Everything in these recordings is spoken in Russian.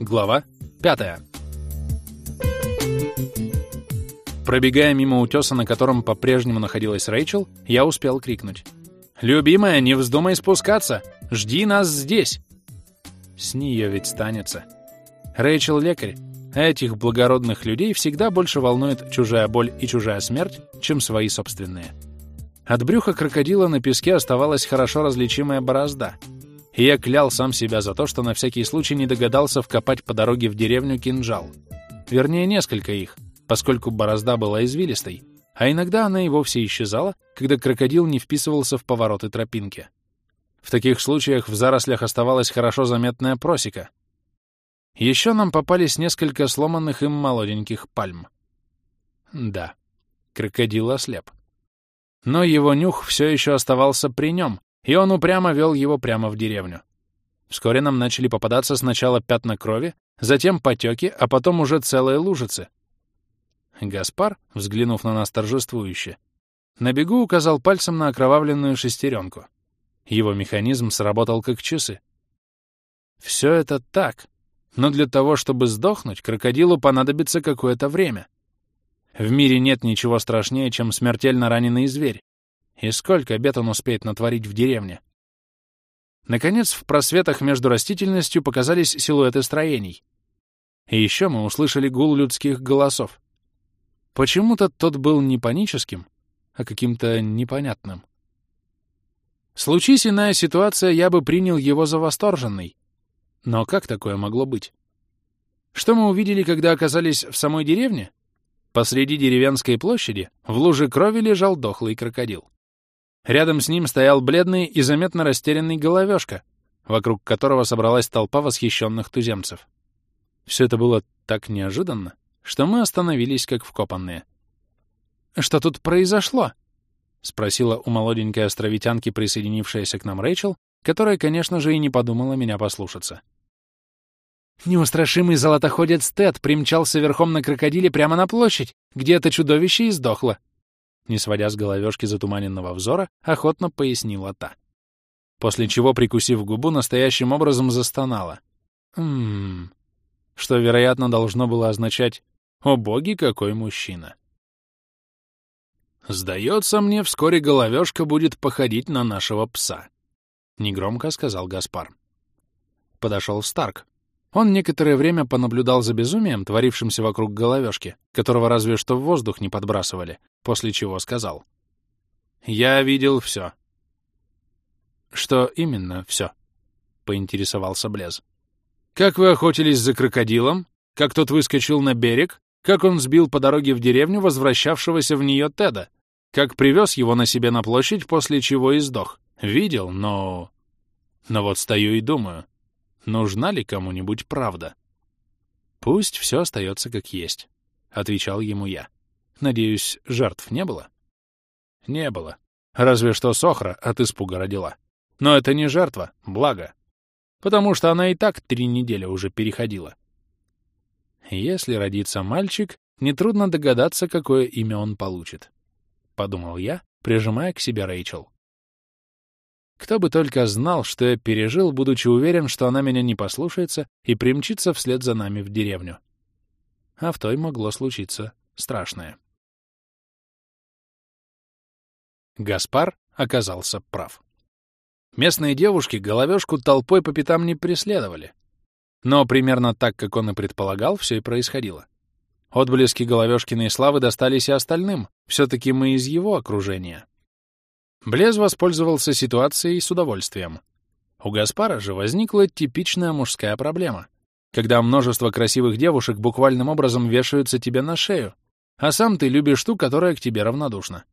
Глава 5 Пробегая мимо утеса, на котором по-прежнему находилась Рэйчел, я успел крикнуть. «Любимая, не вздумай спускаться! Жди нас здесь!» С нее ведь станется. Рэйчел — лекарь, этих благородных людей всегда больше волнует чужая боль и чужая смерть, чем свои собственные. От брюха крокодила на песке оставалась хорошо различимая борозда — и я клял сам себя за то, что на всякий случай не догадался вкопать по дороге в деревню кинжал. Вернее, несколько их, поскольку борозда была извилистой, а иногда она и вовсе исчезала, когда крокодил не вписывался в повороты тропинки. В таких случаях в зарослях оставалась хорошо заметная просека. Еще нам попались несколько сломанных им молоденьких пальм. Да, крокодил ослеп. Но его нюх все еще оставался при нем, и он упрямо вел его прямо в деревню. Вскоре нам начали попадаться сначала пятна крови, затем потеки, а потом уже целые лужицы. Гаспар, взглянув на нас торжествующе, на бегу указал пальцем на окровавленную шестеренку. Его механизм сработал как часы. Все это так, но для того, чтобы сдохнуть, крокодилу понадобится какое-то время. В мире нет ничего страшнее, чем смертельно раненый зверь, и сколько бед он успеет натворить в деревне? Наконец, в просветах между растительностью показались силуэты строений. И еще мы услышали гул людских голосов. Почему-то тот был не паническим, а каким-то непонятным. Случись иная ситуация, я бы принял его за восторженный. Но как такое могло быть? Что мы увидели, когда оказались в самой деревне? Посреди деревенской площади в луже крови лежал дохлый крокодил. Рядом с ним стоял бледный и заметно растерянный головешка, вокруг которого собралась толпа восхищенных туземцев. Все это было так неожиданно, что мы остановились как вкопанные. «Что тут произошло?» — спросила у молоденькой островитянки, присоединившаяся к нам Рэйчел, которая, конечно же, и не подумала меня послушаться. Неустрашимый золотоходец Тед примчался верхом на крокодиле прямо на площадь, где это чудовище и сдохло не сводя с головешки затуманенного взора, охотно пояснила та. После чего, прикусив губу, настоящим образом застонала. «Ммм...» Что, вероятно, должно было означать «О боги, какой мужчина!» «Сдается мне, вскоре головешка будет походить на нашего пса», — негромко сказал Гаспар. Подошел Старк, он некоторое время понаблюдал за безумием, творившимся вокруг головешки, которого разве что в воздух не подбрасывали, после чего сказал. «Я видел все». «Что именно все?» — поинтересовался Блез. «Как вы охотились за крокодилом? Как тот выскочил на берег? Как он сбил по дороге в деревню возвращавшегося в нее Теда? Как привез его на себе на площадь, после чего и сдох? Видел, но... Но вот стою и думаю, Нужна ли кому-нибудь правда? Пусть все остается как есть, — отвечал ему я. Надеюсь, жертв не было? Не было. Разве что Сохра от испуга родила. Но это не жертва, благо. Потому что она и так три недели уже переходила. Если родится мальчик, нетрудно догадаться, какое имя он получит. Подумал я, прижимая к себе Рэйчел. Кто бы только знал, что я пережил, будучи уверен, что она меня не послушается и примчится вслед за нами в деревню. А в той могло случиться страшное. Гаспар оказался прав. Местные девушки головешку толпой по пятам не преследовали. Но примерно так, как он и предполагал, все и происходило. Отблески головешкиной славы достались и остальным, все-таки мы из его окружения. Блез воспользовался ситуацией с удовольствием. У Гаспара же возникла типичная мужская проблема, когда множество красивых девушек буквальным образом вешаются тебе на шею, а сам ты любишь ту, которая к тебе равнодушна.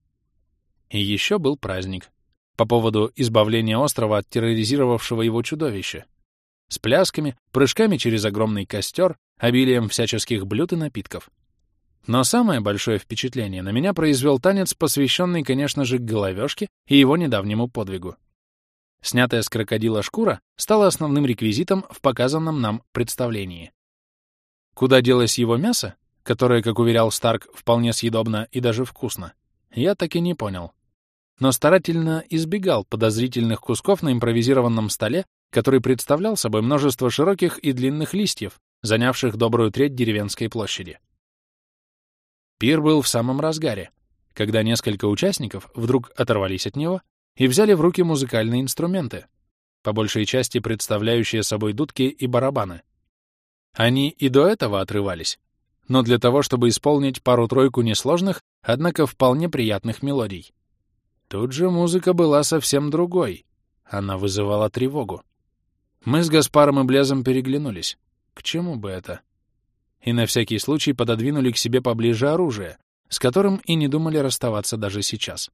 И еще был праздник по поводу избавления острова от терроризировавшего его чудовища. С плясками, прыжками через огромный костер, обилием всяческих блюд и напитков. Но самое большое впечатление на меня произвел танец, посвященный, конечно же, головешке и его недавнему подвигу. Снятая с крокодила шкура стала основным реквизитом в показанном нам представлении. Куда делось его мясо, которое, как уверял Старк, вполне съедобно и даже вкусно, я так и не понял. Но старательно избегал подозрительных кусков на импровизированном столе, который представлял собой множество широких и длинных листьев, занявших добрую треть деревенской площади. Пир был в самом разгаре, когда несколько участников вдруг оторвались от него и взяли в руки музыкальные инструменты, по большей части представляющие собой дудки и барабаны. Они и до этого отрывались, но для того, чтобы исполнить пару-тройку несложных, однако вполне приятных мелодий. Тут же музыка была совсем другой. Она вызывала тревогу. Мы с Гаспаром и Блезом переглянулись. К чему бы это? И на всякий случай пододвинули к себе поближе оружие, с которым и не думали расставаться даже сейчас.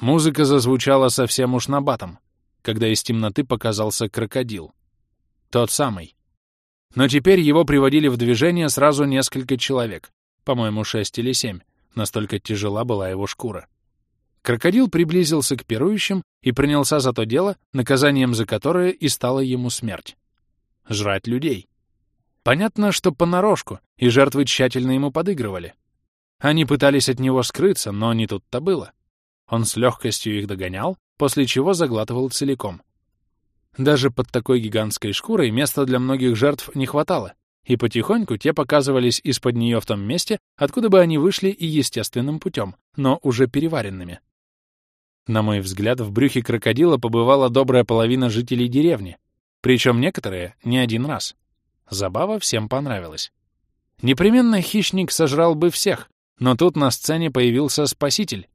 Музыка зазвучала совсем уж набатом, когда из темноты показался крокодил. Тот самый. Но теперь его приводили в движение сразу несколько человек, по-моему, шесть или семь, настолько тяжела была его шкура. Крокодил приблизился к пирующим и принялся за то дело, наказанием за которое и стала ему смерть. Жрать людей. Понятно, что понарошку, и жертвы тщательно ему подыгрывали. Они пытались от него скрыться, но не тут-то было. Он с легкостью их догонял, после чего заглатывал целиком. Даже под такой гигантской шкурой места для многих жертв не хватало, и потихоньку те показывались из-под нее в том месте, откуда бы они вышли и естественным путем, но уже переваренными. На мой взгляд, в брюхе крокодила побывала добрая половина жителей деревни, причем некоторые не один раз. Забава всем понравилась. Непременно хищник сожрал бы всех, но тут на сцене появился спаситель.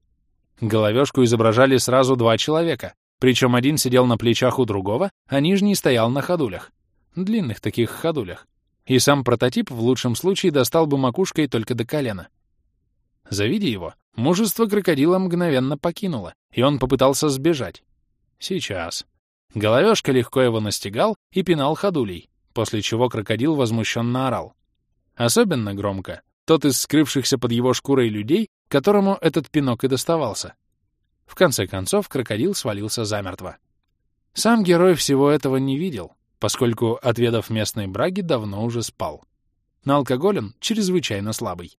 Головешку изображали сразу два человека, причем один сидел на плечах у другого, а нижний стоял на ходулях. Длинных таких ходулях. И сам прототип в лучшем случае достал бы макушкой только до колена. Завидя его, мужество крокодила мгновенно покинуло, и он попытался сбежать. Сейчас. Головешка легко его настигал и пинал ходулей, после чего крокодил возмущенно орал. Особенно громко тот из скрывшихся под его шкурой людей, которому этот пинок и доставался. В конце концов, крокодил свалился замертво. Сам герой всего этого не видел, поскольку, отведав местной браги, давно уже спал. На алкоголь он чрезвычайно слабый.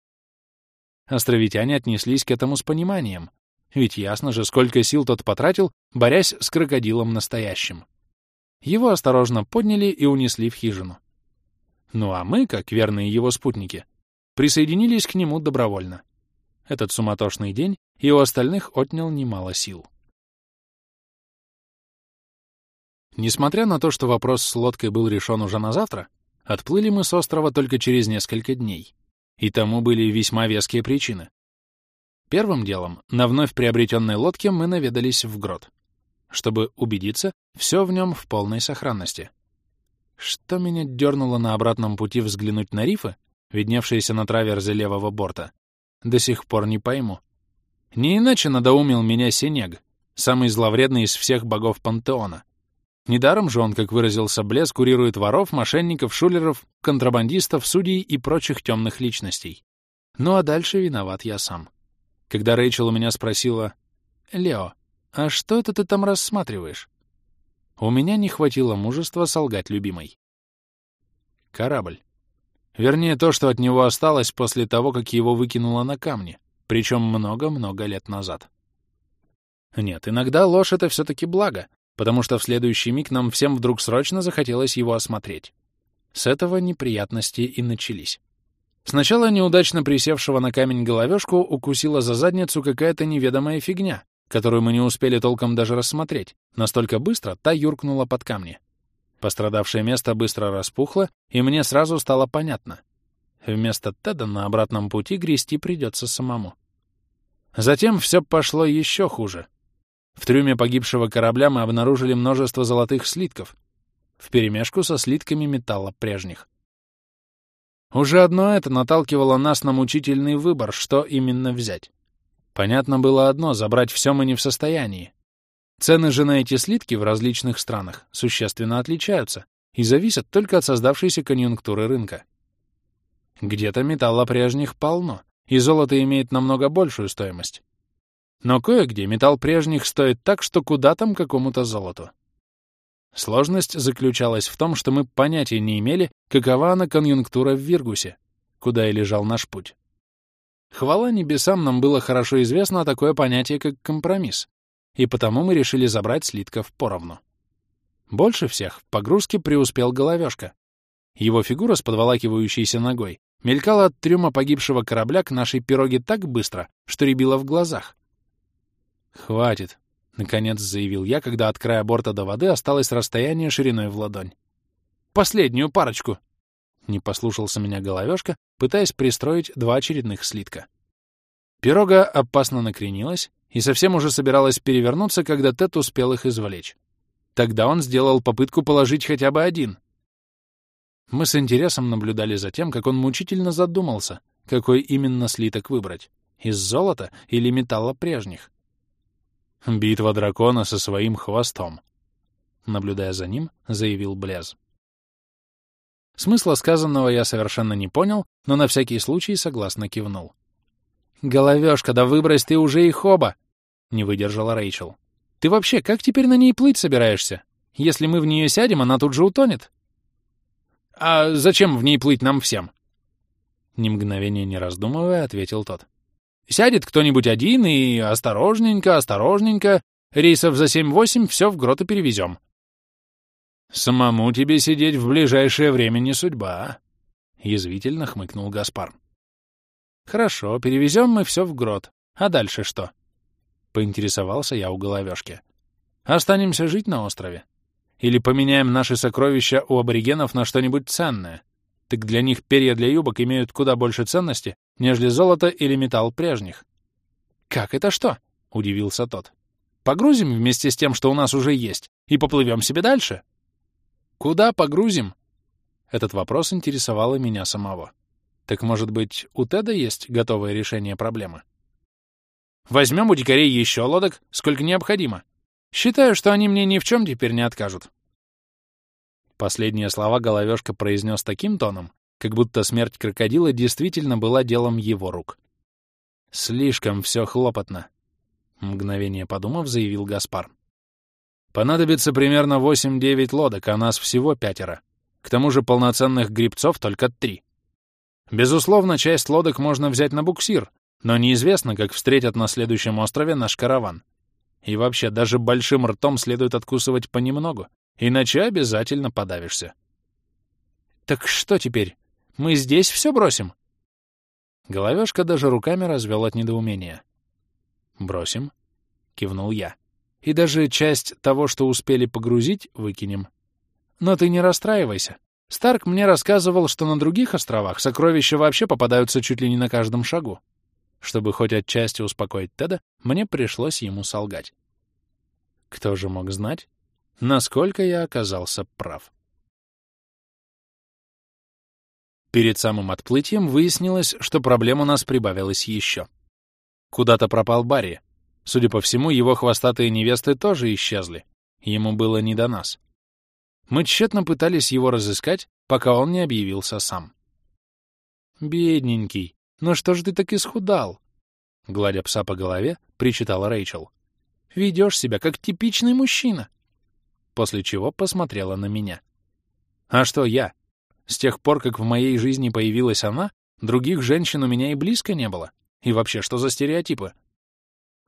Островитяне отнеслись к этому с пониманием, ведь ясно же, сколько сил тот потратил, борясь с крокодилом настоящим. Его осторожно подняли и унесли в хижину. Ну а мы, как верные его спутники, присоединились к нему добровольно. Этот суматошный день и у остальных отнял немало сил. Несмотря на то, что вопрос с лодкой был решен уже на завтра, отплыли мы с острова только через несколько дней. И тому были весьма веские причины. Первым делом, на вновь приобретенной лодке мы наведались в грот, чтобы убедиться, все в нем в полной сохранности. Что меня дернуло на обратном пути взглянуть на рифы, видневшиеся на траверзе левого борта, до сих пор не пойму. Не иначе надоумил меня Синег, самый зловредный из всех богов пантеона. Недаром же он, как выразился Блес, курирует воров, мошенников, шулеров, контрабандистов, судей и прочих темных личностей. Ну а дальше виноват я сам. Когда Рэйчел у меня спросила, «Лео, а что это ты там рассматриваешь?» У меня не хватило мужества солгать любимой. Корабль. Вернее, то, что от него осталось после того, как его выкинуло на камни, причем много-много лет назад. Нет, иногда ложь — это все-таки благо, потому что в следующий миг нам всем вдруг срочно захотелось его осмотреть. С этого неприятности и начались. Сначала неудачно присевшего на камень головешку укусила за задницу какая-то неведомая фигня, которую мы не успели толком даже рассмотреть. Настолько быстро та юркнула под камни. Пострадавшее место быстро распухло, и мне сразу стало понятно. Вместо Теда на обратном пути грести придется самому. Затем все пошло еще хуже. В трюме погибшего корабля мы обнаружили множество золотых слитков, вперемешку со слитками металла прежних. Уже одно это наталкивало нас на мучительный выбор, что именно взять. Понятно было одно — забрать все мы не в состоянии. Цены же на эти слитки в различных странах существенно отличаются и зависят только от создавшейся конъюнктуры рынка. Где-то металла прежних полно, и золото имеет намного большую стоимость. Но кое-где металл прежних стоит так, что куда там какому-то золоту. Сложность заключалась в том, что мы понятия не имели, какова она конъюнктура в Виргусе, куда и лежал наш путь. Хвала небесам, нам было хорошо известно такое понятие, как компромисс, и потому мы решили забрать слитков поровну. Больше всех в погрузке преуспел головешка. Его фигура с подволакивающейся ногой мелькала от трюма погибшего корабля к нашей пироге так быстро, что рябило в глазах. «Хватит», — наконец заявил я, когда от края борта до воды осталось расстояние шириной в ладонь. «Последнюю парочку!» Не послушался меня головешка, пытаясь пристроить два очередных слитка. Пирога опасно накренилась и совсем уже собиралась перевернуться, когда Тед успел их извлечь. Тогда он сделал попытку положить хотя бы один. Мы с интересом наблюдали за тем, как он мучительно задумался, какой именно слиток выбрать — из золота или металла прежних. «Битва дракона со своим хвостом», — наблюдая за ним, заявил Блез. Смысла сказанного я совершенно не понял, но на всякий случай согласно кивнул. «Головешка, да выбрось ты уже их оба!» — не выдержала Рэйчел. «Ты вообще как теперь на ней плыть собираешься? Если мы в нее сядем, она тут же утонет». «А зачем в ней плыть нам всем?» Ни мгновения не раздумывая, ответил тот. «Сядет кто-нибудь один и осторожненько, осторожненько, рейсов за семь-восемь все в гроту перевезем. «Самому тебе сидеть в ближайшее время не судьба», — язвительно хмыкнул Гаспар. «Хорошо, перевезем мы все в грот. А дальше что?» — поинтересовался я у головешки. «Останемся жить на острове? Или поменяем наши сокровища у аборигенов на что-нибудь ценное? Так для них перья для юбок имеют куда больше ценности, нежели золото или металл прежних». «Как это что?» — удивился тот. «Погрузим вместе с тем, что у нас уже есть, и поплывем себе дальше?» Куда погрузим? Этот вопрос интересовал и меня самого. Так, может быть, у Теда есть готовое решение проблемы? Возьмем у дикарей еще лодок, сколько необходимо. Считаю, что они мне ни в чем теперь не откажут. Последние слова Головешка произнес таким тоном, как будто смерть крокодила действительно была делом его рук. «Слишком все хлопотно», — мгновение подумав, заявил Гаспар. Понадобится примерно 8-9 лодок, а нас всего пятеро. К тому же полноценных грибцов только три. Безусловно, часть лодок можно взять на буксир, но неизвестно, как встретят на следующем острове наш караван. И вообще, даже большим ртом следует откусывать понемногу, иначе обязательно подавишься. «Так что теперь? Мы здесь все бросим?» Головешка даже руками развел от недоумения. «Бросим?» — кивнул я. И даже часть того, что успели погрузить, выкинем. Но ты не расстраивайся. Старк мне рассказывал, что на других островах сокровища вообще попадаются чуть ли не на каждом шагу. Чтобы хоть отчасти успокоить Теда, мне пришлось ему солгать. Кто же мог знать, насколько я оказался прав? Перед самым отплытием выяснилось, что проблем у нас прибавилось еще. Куда-то пропал Барри, Судя по всему, его хвостатые невесты тоже исчезли. Ему было не до нас. Мы тщетно пытались его разыскать, пока он не объявился сам. «Бедненький, ну что ж ты так исхудал?» Гладя пса по голове, причитала Рэйчел. «Ведешь себя, как типичный мужчина!» После чего посмотрела на меня. «А что я? С тех пор, как в моей жизни появилась она, других женщин у меня и близко не было. И вообще, что за стереотипы?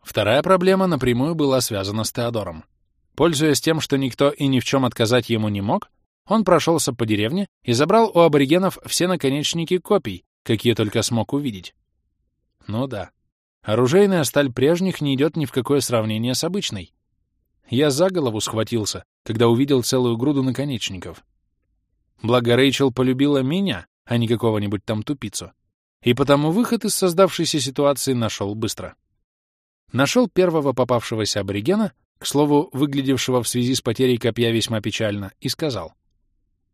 Вторая проблема напрямую была связана с Теодором. Пользуясь тем, что никто и ни в чем отказать ему не мог, он прошелся по деревне и забрал у аборигенов все наконечники копий, какие только смог увидеть. Ну да, оружейная сталь прежних не идет ни в какое сравнение с обычной. Я за голову схватился, когда увидел целую груду наконечников. Благо Рэйчел полюбила меня, а не какого-нибудь там тупицу. И потому выход из создавшейся ситуации нашел быстро. Нашел первого попавшегося аборигена, к слову, выглядевшего в связи с потерей копья весьма печально, и сказал.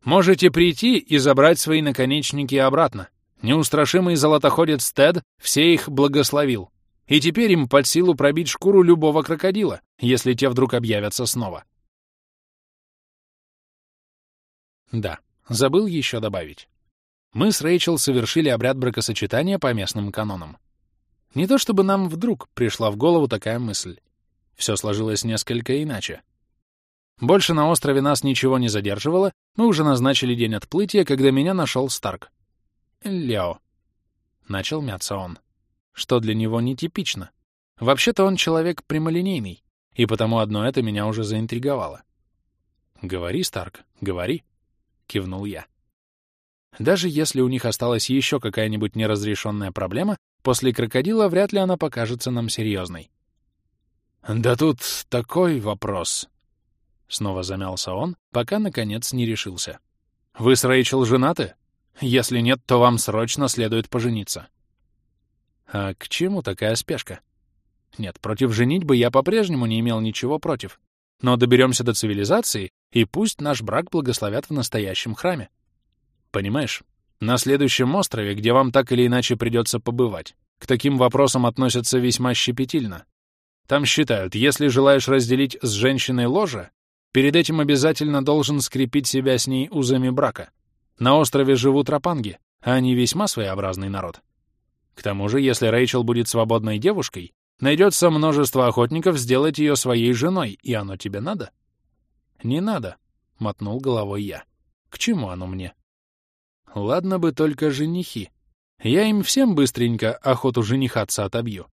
«Можете прийти и забрать свои наконечники обратно. Неустрашимый золотоходец Тед все их благословил. И теперь им под силу пробить шкуру любого крокодила, если те вдруг объявятся снова». Да, забыл еще добавить. Мы с Рэйчел совершили обряд бракосочетания по местным канонам. Не то чтобы нам вдруг пришла в голову такая мысль. Все сложилось несколько иначе. Больше на острове нас ничего не задерживало, мы уже назначили день отплытия, когда меня нашел Старк. «Лео», — начал мяться он, что для него нетипично. Вообще-то он человек прямолинейный, и потому одно это меня уже заинтриговало. «Говори, Старк, говори», — кивнул я. Даже если у них осталась еще какая-нибудь неразрешенная проблема, после крокодила вряд ли она покажется нам серьезной. «Да тут такой вопрос», — снова замялся он, пока, наконец, не решился. «Вы с Рэйчел женаты? Если нет, то вам срочно следует пожениться». «А к чему такая спешка?» «Нет, против женитьбы я по-прежнему не имел ничего против. Но доберемся до цивилизации, и пусть наш брак благословят в настоящем храме. Понимаешь, на следующем острове, где вам так или иначе придется побывать, к таким вопросам относятся весьма щепетильно. Там считают, если желаешь разделить с женщиной ложе, перед этим обязательно должен скрепить себя с ней узами брака. На острове живут рапанги, а они весьма своеобразный народ. К тому же, если Рэйчел будет свободной девушкой, найдется множество охотников сделать ее своей женой, и оно тебе надо? Не надо, — мотнул головой я. К чему оно мне? Ладно бы только женихи. Я им всем быстренько охоту женихаться отобью.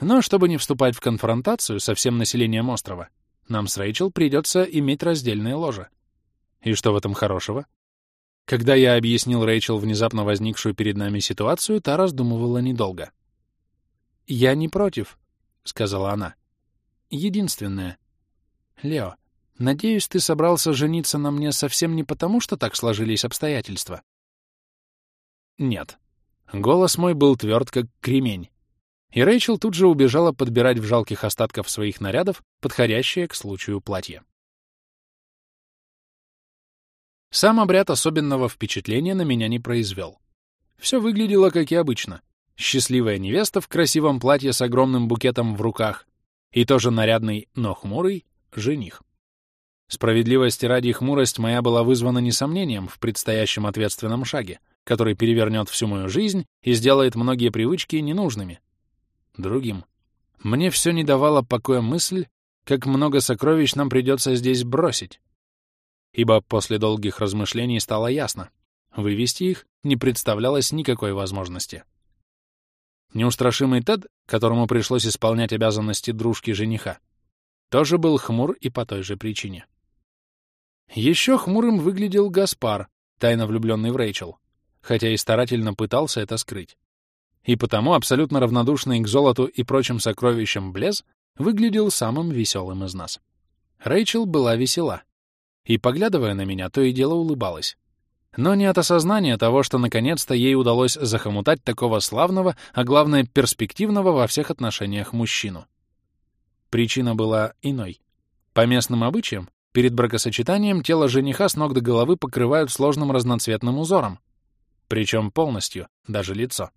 Но чтобы не вступать в конфронтацию со всем населением острова, нам с Рэйчел придется иметь раздельные ложа. И что в этом хорошего? Когда я объяснил Рэйчел внезапно возникшую перед нами ситуацию, та раздумывала недолго. «Я не против», — сказала она. «Единственное. Лео, надеюсь, ты собрался жениться на мне совсем не потому, что так сложились обстоятельства?» Нет. Голос мой был тверд, как кремень. И Рэйчел тут же убежала подбирать в жалких остатках своих нарядов подходящее к случаю платье. Сам обряд особенного впечатления на меня не произвел. Все выглядело, как и обычно. Счастливая невеста в красивом платье с огромным букетом в руках и тоже нарядный, но хмурый, жених. Справедливости ради хмурость моя была вызвана несомнением в предстоящем ответственном шаге — который перевернет всю мою жизнь и сделает многие привычки ненужными. Другим. Мне все не давало покоя мысль, как много сокровищ нам придется здесь бросить. Ибо после долгих размышлений стало ясно, вывести их не представлялось никакой возможности. Неустрашимый Тед, которому пришлось исполнять обязанности дружки жениха, тоже был хмур и по той же причине. Еще хмурым выглядел Гаспар, тайно влюбленный в Рэйчел хотя и старательно пытался это скрыть. И потому абсолютно равнодушный к золоту и прочим сокровищам Блез выглядел самым веселым из нас. Рэйчел была весела, и, поглядывая на меня, то и дело улыбалась. Но не от осознания того, что наконец-то ей удалось захомутать такого славного, а главное, перспективного во всех отношениях мужчину. Причина была иной. По местным обычаям, перед бракосочетанием тело жениха с ног до головы покрывают сложным разноцветным узором, причем полностью, даже лицо.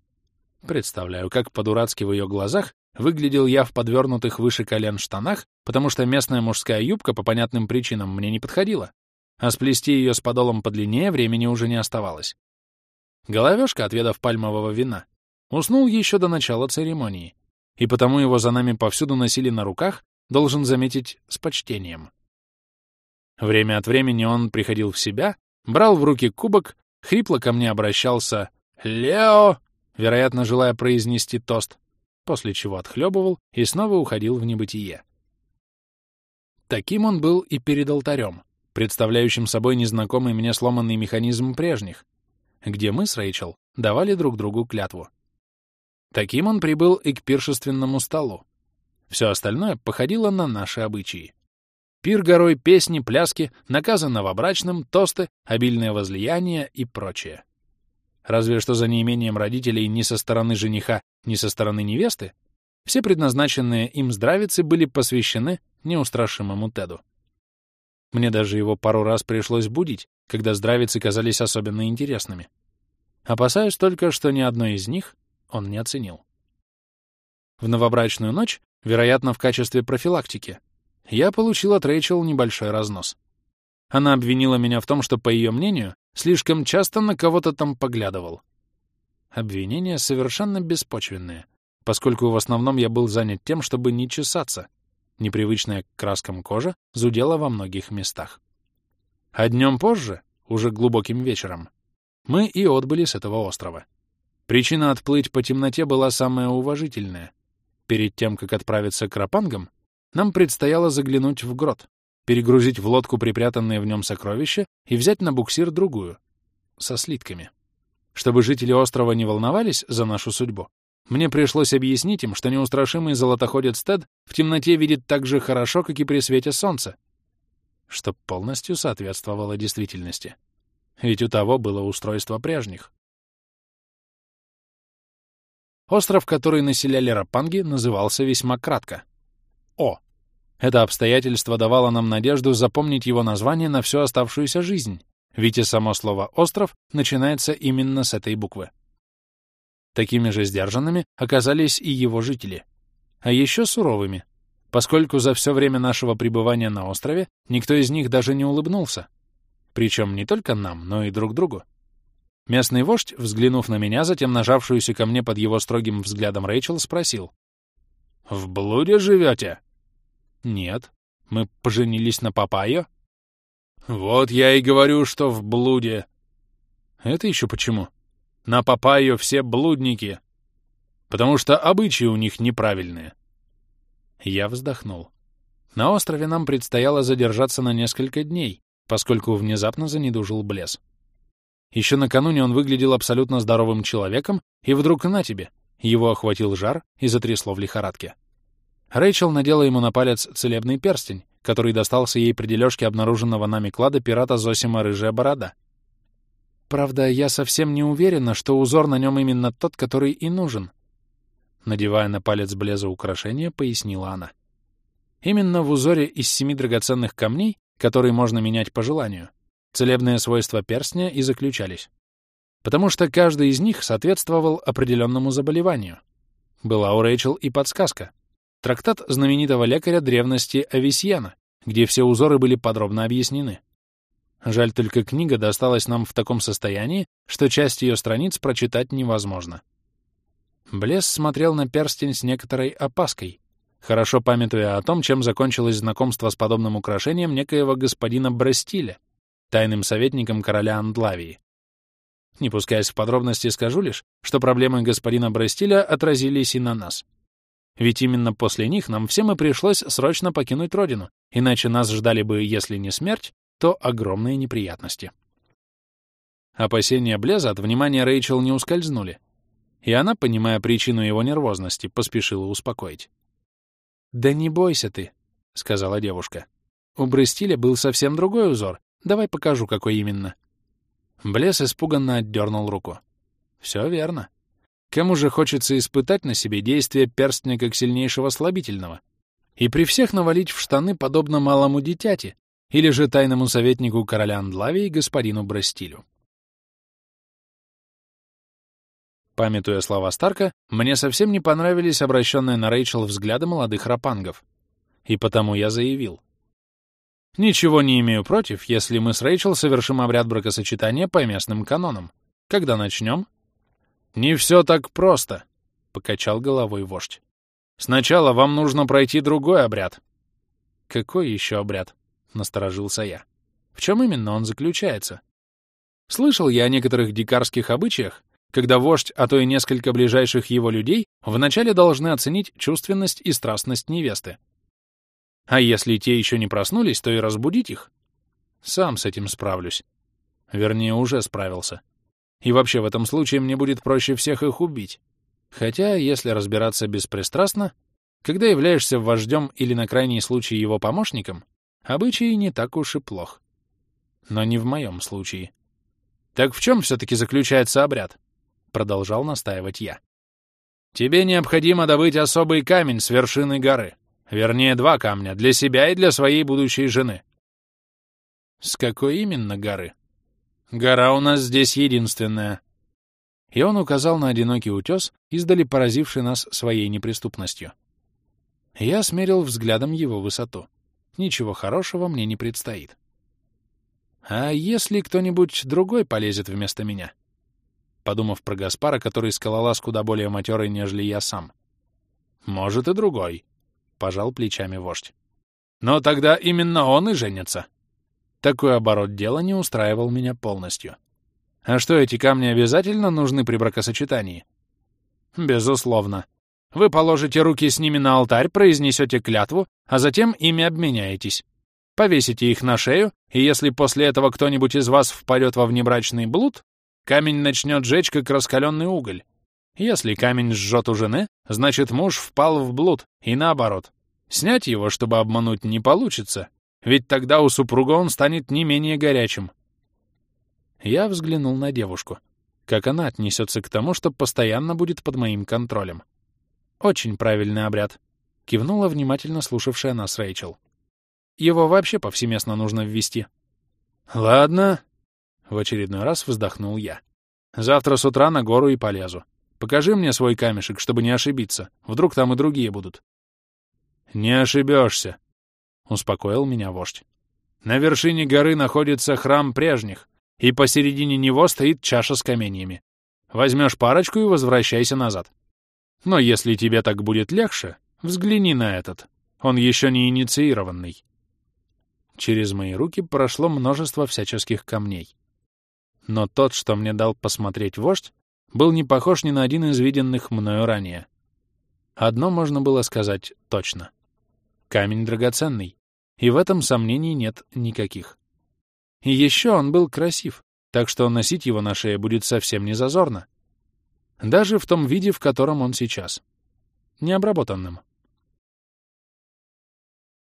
Представляю, как по-дурацки в ее глазах выглядел я в подвернутых выше колен штанах, потому что местная мужская юбка по понятным причинам мне не подходила, а сплести ее с подолом подлиннее времени уже не оставалось. Головешка, отведав пальмового вина, уснул еще до начала церемонии, и потому его за нами повсюду носили на руках, должен заметить, с почтением. Время от времени он приходил в себя, брал в руки кубок Хрипло ко мне обращался «Лео!», вероятно, желая произнести тост, после чего отхлебывал и снова уходил в небытие. Таким он был и перед алтарем, представляющим собой незнакомый мне сломанный механизм прежних, где мы с Рэйчел давали друг другу клятву. Таким он прибыл и к пиршественному столу. Все остальное походило на наши обычаи. Пир горой, песни, пляски, наказы новобрачным, тосты, обильное возлияние и прочее. Разве что за неимением родителей ни со стороны жениха, ни со стороны невесты, все предназначенные им здравицы были посвящены неустрашимому Теду. Мне даже его пару раз пришлось будить, когда здравицы казались особенно интересными. Опасаюсь только, что ни одной из них он не оценил. В новобрачную ночь, вероятно, в качестве профилактики, я получил от Рэйчел небольшой разнос. Она обвинила меня в том, что, по ее мнению, слишком часто на кого-то там поглядывал. Обвинения совершенно беспочвенные, поскольку в основном я был занят тем, чтобы не чесаться. Непривычная к краскам кожа зудела во многих местах. А днем позже, уже глубоким вечером, мы и отбыли с этого острова. Причина отплыть по темноте была самая уважительная. Перед тем, как отправиться к Рапангам, нам предстояло заглянуть в грот, перегрузить в лодку припрятанные в нем сокровища и взять на буксир другую. со слитками. Чтобы жители острова не волновались за нашу судьбу, мне пришлось объяснить им, что неустрашимый золотоходец Тед в темноте видит так же хорошо, как и при свете солнца, что полностью соответствовало действительности. Ведь у того было устройство прежних. Остров, который населяли рапанги, назывался весьма кратко — О. Это обстоятельство давало нам надежду запомнить его название на всю оставшуюся жизнь, ведь и само слово «остров» начинается именно с этой буквы. Такими же сдержанными оказались и его жители. А еще суровыми, поскольку за все время нашего пребывания на острове никто из них даже не улыбнулся. Причем не только нам, но и друг другу. Местный вождь, взглянув на меня, затем на жавшуюся ко мне под его строгим взглядом Рэйчел, спросил. «В блуде живете?» «Нет. Мы поженились на Папайо?» «Вот я и говорю, что в блуде». «Это еще почему?» «На Папайо все блудники, потому что обычаи у них неправильные». Я вздохнул. На острове нам предстояло задержаться на несколько дней, поскольку внезапно занедужил Блес. Еще накануне он выглядел абсолютно здоровым человеком, и вдруг на тебе, его охватил жар и затрясло в лихорадке. Рэйчел надела ему на палец целебный перстень, который достался ей при дележке обнаруженного нами клада пирата Зосима Рыжая Борода. Правда, я совсем не уверена, что узор на нем именно тот, который и нужен. Надевая на палец Блеза украшение, пояснила она. Именно в узоре из семи драгоценных камней, которые можно менять по желанию, целебные свойства перстня и заключались. Потому что каждый из них соответствовал определенному заболеванию. Была у Рэйчел и подсказка. Трактат знаменитого лекаря древности Ависьяна, где все узоры были подробно объяснены. Жаль только книга досталась нам в таком состоянии, что часть ее страниц прочитать невозможно. Блесс смотрел на перстень с некоторой опаской, хорошо памятуя о том, чем закончилось знакомство с подобным украшением некоего господина Брестиля, тайным советником короля Андлавии. Не пускаясь в подробности, скажу лишь, что проблемы господина Брестиля отразились и на нас. Ведь именно после них нам всем и пришлось срочно покинуть родину, иначе нас ждали бы, если не смерть, то огромные неприятности. Опасения Блеза от внимания Рэйчел не ускользнули, и она, понимая причину его нервозности, поспешила успокоить. «Да не бойся ты», — сказала девушка. «У Брестиля был совсем другой узор, Давай покажу, какой именно. Блес испуганно отдернул руку. Все верно. Кому же хочется испытать на себе действие перстня как сильнейшего слабительного? И при всех навалить в штаны подобно малому дитяти или же тайному советнику короля Андлавии господину Брастилю. Памятуя слова Старка, мне совсем не понравились обращенные на Рэйчел взгляды молодых рапангов. И потому я заявил. Ничего не имею против, если мы с Рэйчел совершим обряд бракосочетания по местным канонам. Когда начнем? Не все так просто, — покачал головой вождь. Сначала вам нужно пройти другой обряд. Какой еще обряд? — насторожился я. В чем именно он заключается? Слышал я о некоторых дикарских обычаях, когда вождь, а то и несколько ближайших его людей вначале должны оценить чувственность и страстность невесты. А если те еще не проснулись, то и разбудить их. Сам с этим справлюсь. Вернее, уже справился. И вообще, в этом случае мне будет проще всех их убить. Хотя, если разбираться беспристрастно, когда являешься вождем или на крайний случай его помощником, обычай не так уж и плох. Но не в моем случае. «Так в чем все-таки заключается обряд?» — продолжал настаивать я. «Тебе необходимо добыть особый камень с вершины горы. Вернее, два камня, для себя и для своей будущей жены. С какой именно горы? Гора у нас здесь единственная. И он указал на одинокий утес, издали поразивший нас своей неприступностью. Я смерил взглядом его высоту. Ничего хорошего мне не предстоит. А если кто-нибудь другой полезет вместо меня? Подумав про Гаспара, который скалолаз куда более матерый, нежели я сам. Может, и другой. — пожал плечами вождь. «Но тогда именно он и женится». Такой оборот дела не устраивал меня полностью. «А что, эти камни обязательно нужны при бракосочетании?» «Безусловно. Вы положите руки с ними на алтарь, произнесете клятву, а затем ими обменяетесь. Повесите их на шею и если после этого кто-нибудь из вас впадет во внебрачный блуд, камень начнет жечь, как раскаленный уголь. Если камень жжет у жены, значит муж впал в блуд, и наоборот. Снять его, чтобы обмануть, не получится, ведь тогда у супруга он станет не менее горячим. Я взглянул на девушку. Как она отнесется к тому, что постоянно будет под моим контролем. Очень правильный обряд. Кивнула внимательно слушавшая нас Рэйчел. Его вообще повсеместно нужно ввести. Ладно. В очередной раз вздохнул я. Завтра с утра на гору и полезу. Покажи мне свой камешек, чтобы не ошибиться. Вдруг там и другие будут. Не ошибешься, успокоил меня вождь. На вершине горы находится храм прежних, и посередине него стоит чаша с каменьями. Возьмешь парочку и возвращайся назад. Но если тебе так будет легче, взгляни на этот. Он еще не инициированный. Через мои руки прошло множество всяческих камней. Но тот, что мне дал посмотреть вождь, был не похож ни на один из виденных мною ранее. Одно можно было сказать точно. Камень драгоценный, и в этом сомнений нет никаких. И еще он был красив, так что носить его на шее будет совсем не зазорно. Даже в том виде, в котором он сейчас. Необработанным.